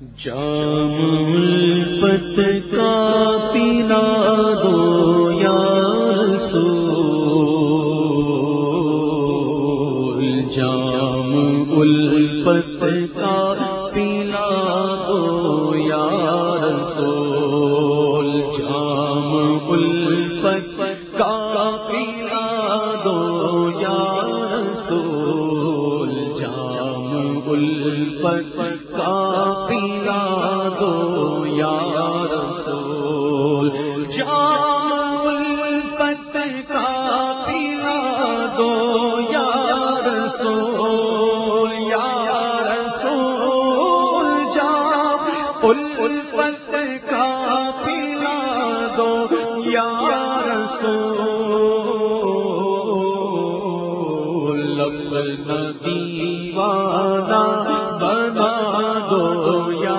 جام الفت کا پیلا دو یا رسول۔ جام الفت کا پیلا دو یا رسول۔ جام الفت کا پیلا دو یا رسول۔ جام الفت یا رسول لب دیوانہ بنا دو یا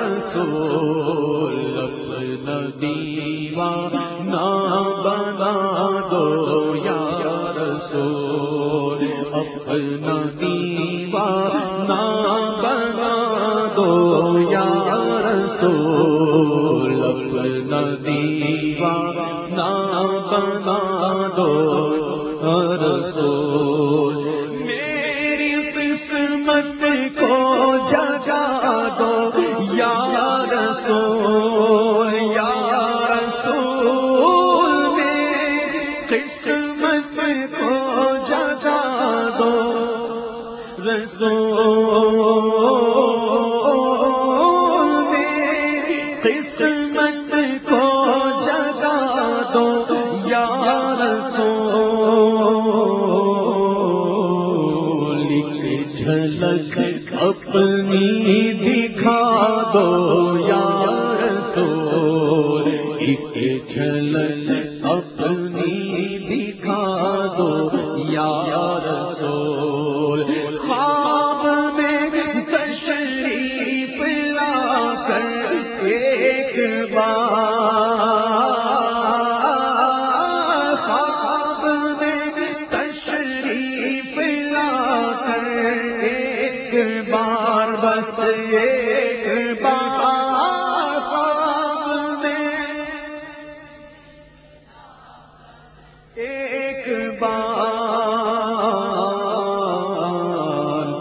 رسول لب دیوانہ بنا دو یا رسول اپنا دیوانہ بنا دو یا رسول اپنا دیوانہ بنا دو رسول میری قسمت کو جگا دو یا رسول یا رسول میری قسمت کو جگا دو، رسول دو یا رسول ایک جھلک بس ایک بار خواب میں ایک بار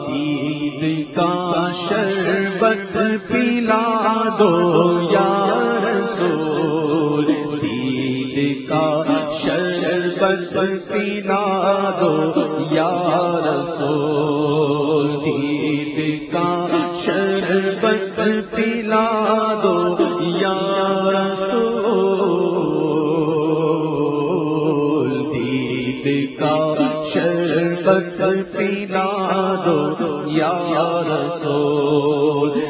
دید کا شربت پلا دو یا رسول دید کا شربت پلا دو یا رسول دید کا پر پلا دو یا رسول دید کا شربت پلا دو یا رسول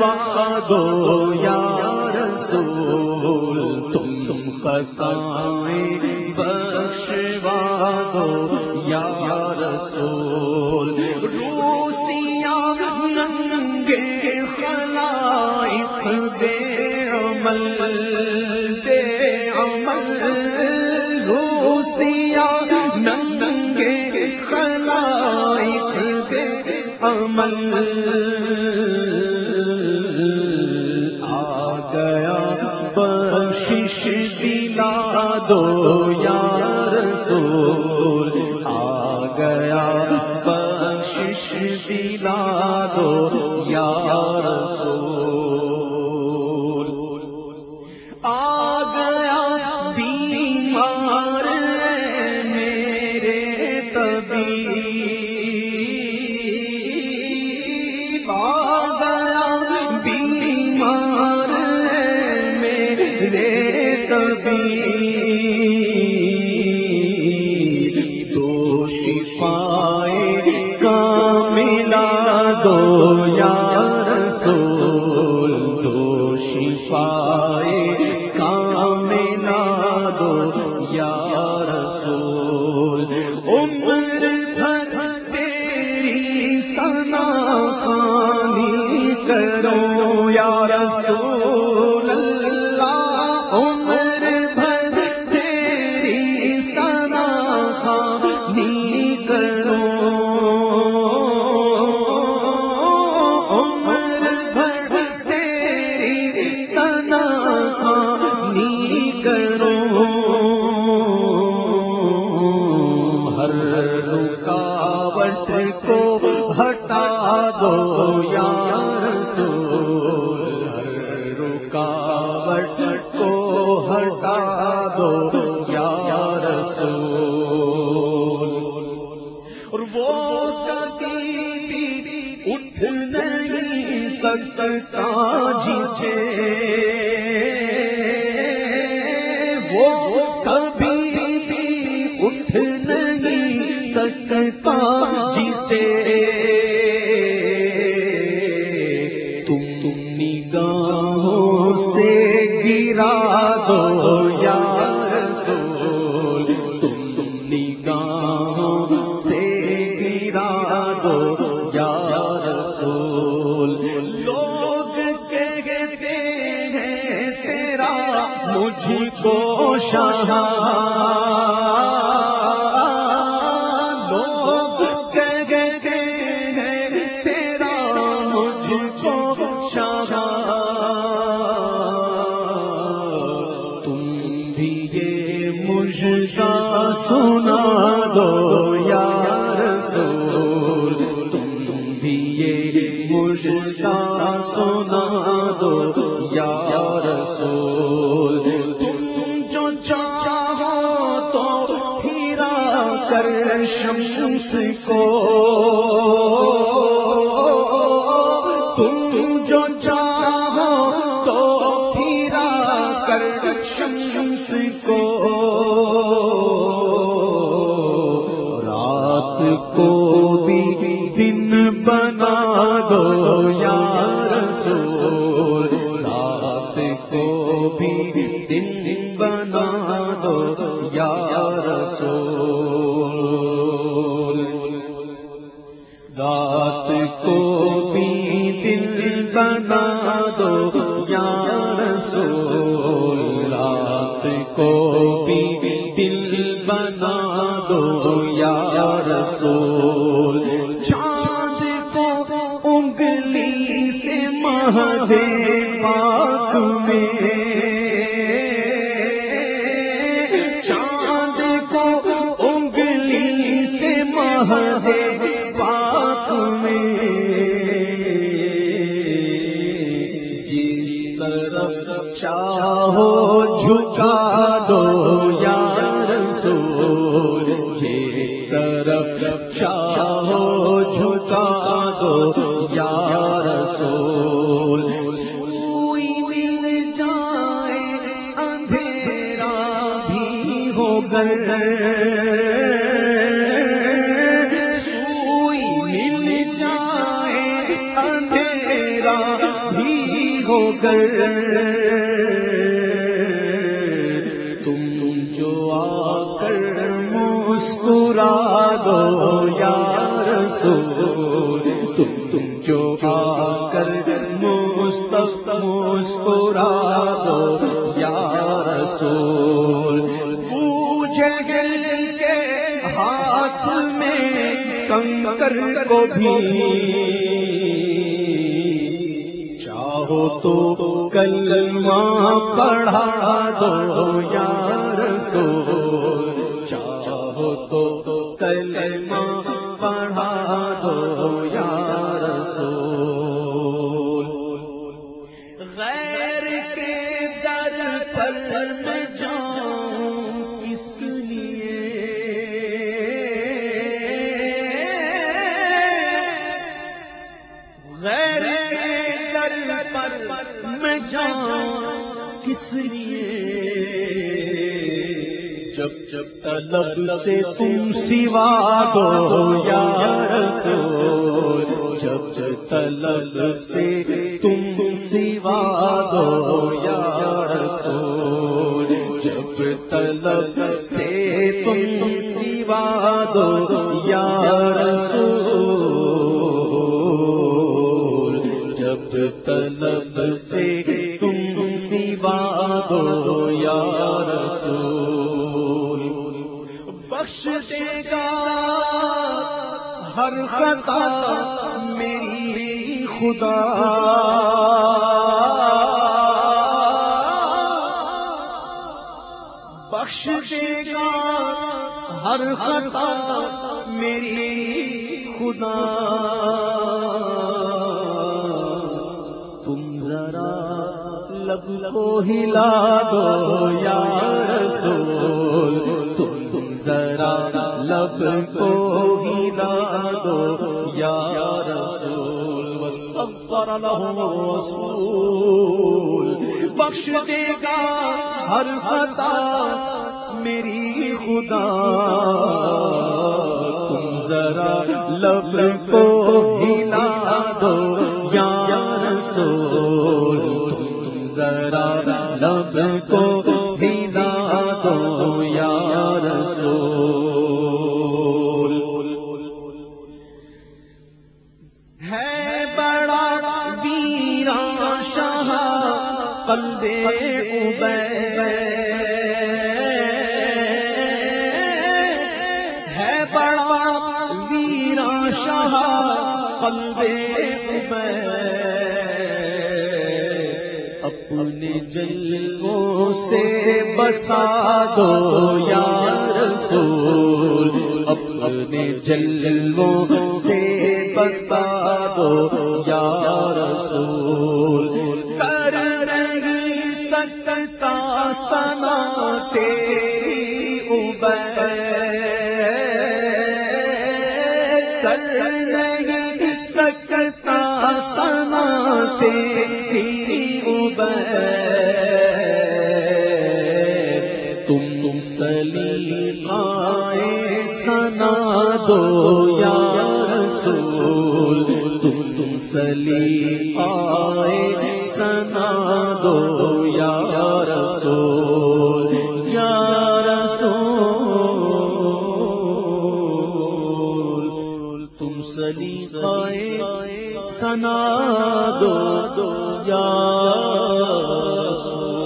بخشوا دو یا رسول، تم تم خطائیں بخشوا دو یا رسول۔ روسیاں ننگے خلائق بے عمل بے عمل۔ روسیاں ننگے خلائق بے عمل۔ دو یا رسول آ گیا بخشش دلا دو یا رسول۔ آ گیا دو یا رسول دو شفائے کاملا دو یا رسول عمر تیری سنا خانی کرو رکاوٹ کو ہٹا دو یا رسول۔ اور وہ کبھی اٹھ نہیں سکتا جسے وہ کبھی بھی اٹھ نہیں سکتا جسے شاہ لوگ کہتے ہیں تیرا مجھ کو شاہ تم بھی یہ مجھ مجھا سنا دو یا رسول تم بھی یہ مجھ مجھا سنا دو، یا رسول شمس کو۔ تم جو چاہو تو پھرا کر شمس کو۔ رات کو بھی دن بنا دو یا رسول۔ رات کو بھی دن بنا دو یا رسول۔ کو بھی دل بنا دو یا رسول رات کو بھی دل بنا دو یا رسول۔ چاند کو انگلی سے مہدے چاہو جھکا دو یا رسول جس طرف چاہو جھکا دو یا رسول سوئی مل جائے، اندھیرا بھی ہو گئے۔ ہو تم جو آ کر مسکرا دو یا رسول، تم تم جو آ کر مستف مسکرا دو یا رسول۔ پوجے گل کے ہاتھ میں کنکر کو بھی ہو تو کلمہ پڑھا دو یا رسول۔ چاہو تو کلمہ جب جب طلب سے تم سوا دو یا رسول جب طلب سے تم سوا دو یا رسول جب طلب سے تم سوا دو یا رسول جب طلب سے تم سوا دو یا رسول بخش ہر خطا میری خدا۔ بخش دے گا ہر خطا میری خدا۔ تم ذرا لب کو ہلا دو یا رسول۔ تم ذرا لب کو ہلا دو۔ یا رسول، واستغفر له الرسول۔ بخش دے گا ہر خطا میری خدا۔ تم ذرا لب کو ہلا دو۔ یا رسول، تم ذرا لب کو ہے بڑا ویران شاہ قلب ہے بڑا ویران شاہ قلب اپنے جلووں سے بسا دو یا رسول۔ اپنے جلووں سے بسا دو یا رسول، کر نہیں سکتا سنا تیری ابے کر نہیں سکتا سنا تیری ابے تم سلی آئے سنا دو، یا رسول، تم سلی آئے، سنا دو یا رسول یا رسول، تم سلی آئے، سنا دو یا رسول،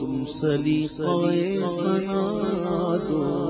تم سلی آئے، سنا دو یا رسول